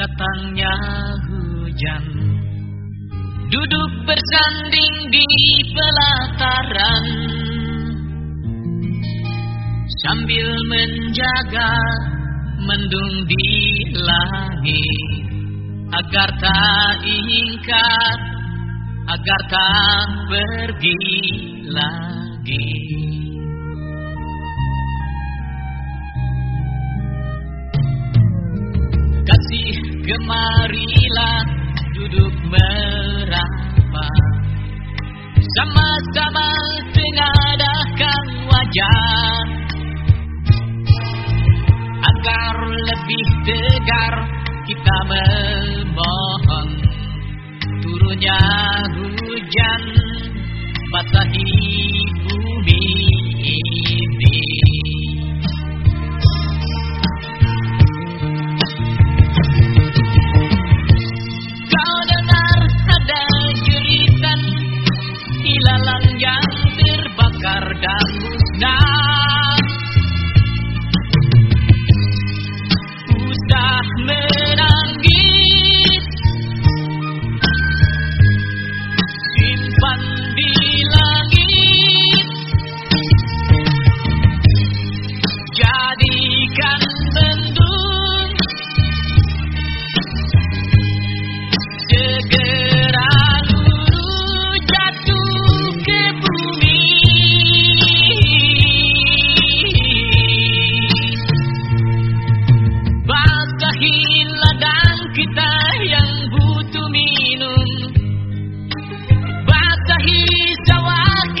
datangnya hujan. Duduk bersanding di pelataran. Sambil menjaga mendung di langit. Agar tak ingkar, agar tak pergi lagi Kasih kemarilah duduk meraba Sama-sama tengadahkan wajah. Agar lebih tegar kita memohon Turunnya hujan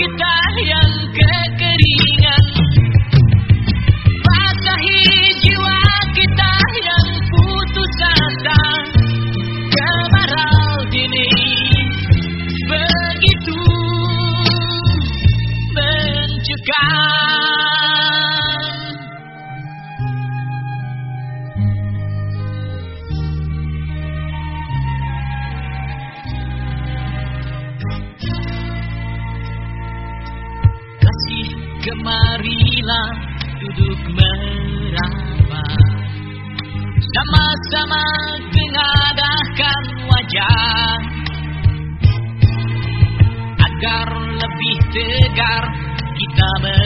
sawah kita kemarilah duduk meraba sama-sama tengadahkan wajah. Agar lebih tegar kita memohon